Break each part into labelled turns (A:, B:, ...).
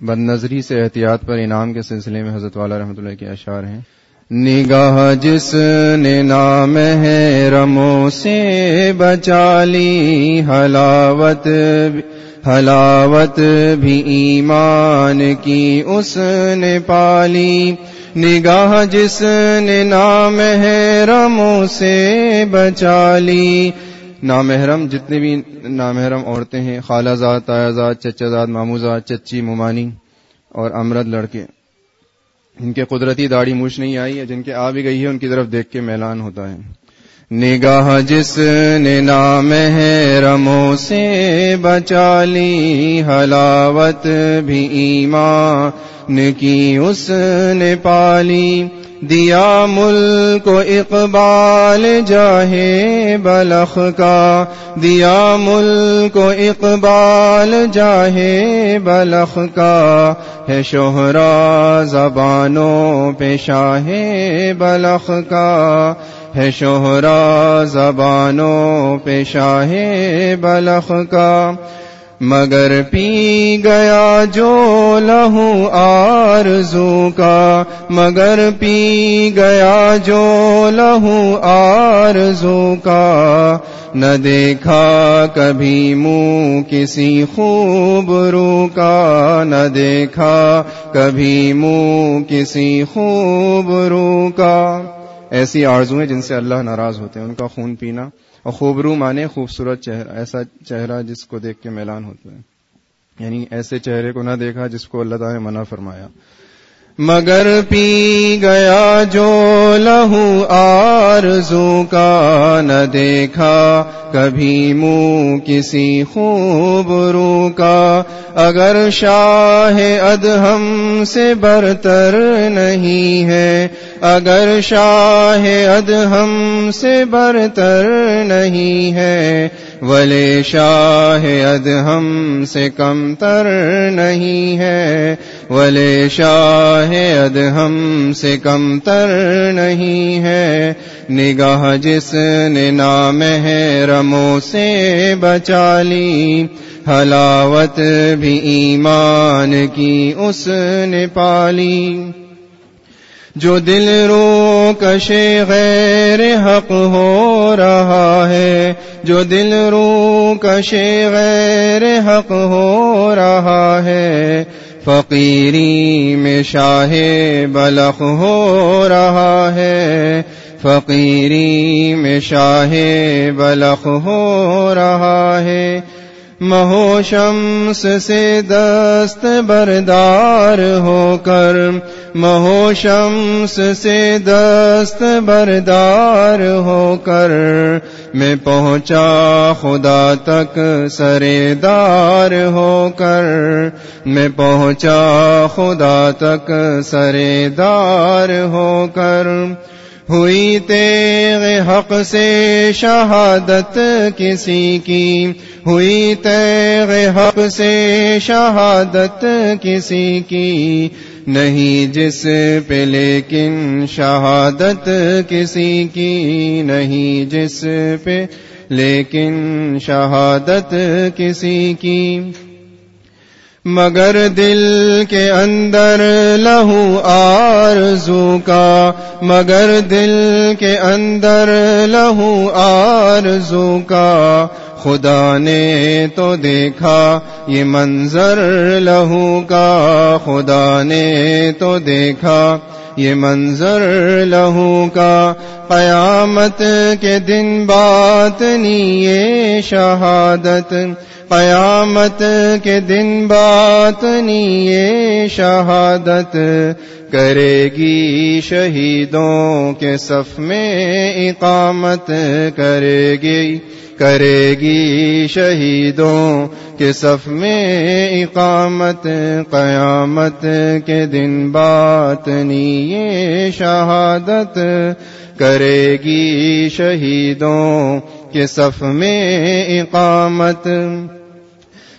A: بد نظری سے احتیاط پر انعام کے سلسلے میں حضرت والا رحمۃ اللہ کے اشعار ہیں۔ نگاہ جس نے نام ہے رمو سے بچالی حلاوت حلاوت بھی ایمان کی اس نے پالی نگاہ جس نے نام ہے رمو سے بچالی نامحرم جتنے بھی نامحرم عورتیں ہیں، خالہ زاد، تایا زاد، چچا زاد، مامو زاد، چچی، ممانی اور امرد لڑکے، ان کے قدرتی داڑھی موچ نہیں آئی ہے، جن کے آ بھی گئی ہے، ان کی طرف دیکھ کے میلان ہوتا ہے۔ نگاہ جس نے نام ہے رمو سے بچالی حلاوت بھی ایمان کی اس نے پالی۔ دیا ملک کو اقبال جاہے بلخ کا۔ دیا ملک کو اقبال جاہے بلخ کا۔ ہے شہرا زبانوں پیشاہ بلخ کا۔ ہے شہرا زبانوں پیشاہ بلخ کا۔ مگر پی گیا جو لہو آرزو کا مگر پی گیا جو لہو آرزو کا نہ دیکھا کبھی منہ کسی خوب رو کا نہ دیکھا کبھی منہ کسی خوب رو کا ایسی آرزویں جن سے اللہ ناراض ہوتے ہیں، ان کا خون پینا اور خوبرو مانے، خوبصورت چہرہ، ایسا چہرہ جس کو دیکھ کے میلان ہوتا ہے یعنی ایسے چہرے کو نہ دیکھا جس کو اللہ تعالیٰ نے منع فرمایا۔ مگر پی گیا جو لہو آرزو کا نہ دیکھا، کبھی منہ کسی خوب رو کا اگر شاہ ادہم سے برتر نہیں ہے، اگر شاہ ادہم سے برتر نہیں ہے ولے شاہ ادہم سے کم تر نہیں ہے ولے شاہ ادہم سے کم تر نہیں ہے۔ نگاہ جس نے نام ہے رمو سے بچالی حلاوت بھی ایمان کی اس نے پالی۔ جو دل رو کشے غیر حق ہو رہا ہے، جو دل رو کشے غیر حق ہو رہا ہے، فقیری میں شاہ بلخ ہو رہا ہے۔ فقیری میں شاہ بلخ ہو رہا ہے۔ مہو شمس سے دست بردار ہو کر مہو شمس سے دست بردار ہو کر میں پہنچا خدا تک سرے دار ہو کر میں پہنچا خدا تک سرے دار ہو کر ہوئی تیغ حق سے شہادت کسی کی؟ ہوئی تیغ حق سے شہادت کسی کی؟ نہیں جس پہ لیکن شہادت کسی کی، نہیں جس پہ لیکن شہادت کسی کی۔ مگر دل کے اندر لہو آرزو کا۔ مگر دل کے اندر لہو آرزو کا۔ خدا نے تو دیکھا یہ منظر لہو کا۔ خدا نے تو دیکھا یہ منظر لہو کا۔ قیامت کے دن بات نہیں شہادت۔ قیامت کے دن بات نہیں شہادت کرے گی شہیدوں کے صف میں، اقامت کرے گی کرے گی شہیدوں کے صف میں، اقامت قیامت کے دن بات نہیں شہادت کرے گی شہیدوں کے صف میں اقامت۔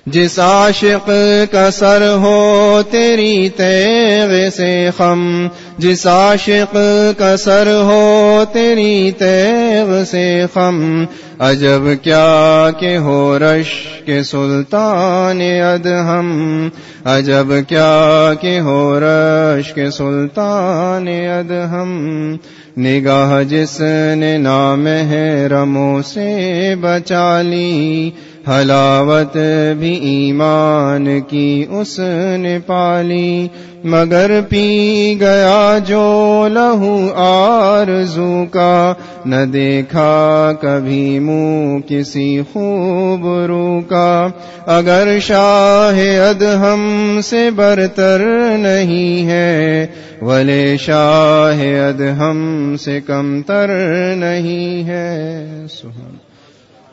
A: جس عاشق کا سر ہو تیری تیغ سے خم، جس عاشق کا سر ہو تیری تیغ سے خم۔ عجب کیا کہ ہو رش کے سلطان ادہم۔ عجب کیا کہ ہو رش کے سلطان ادہم۔ نگاہ جس نے نام ہے رمو سے بچا لی حلاوت بھی ایمان کی اس نے پالی، مگر پی گیا جو لہو آرزو کا۔ نہ دیکھا کبھی منہ کسی خوب رو کا۔ اگر شاہ ادہم سے برتر نہیں ہے ولے شاہ ادہم سے کم تر نہیں ہے۔ سہن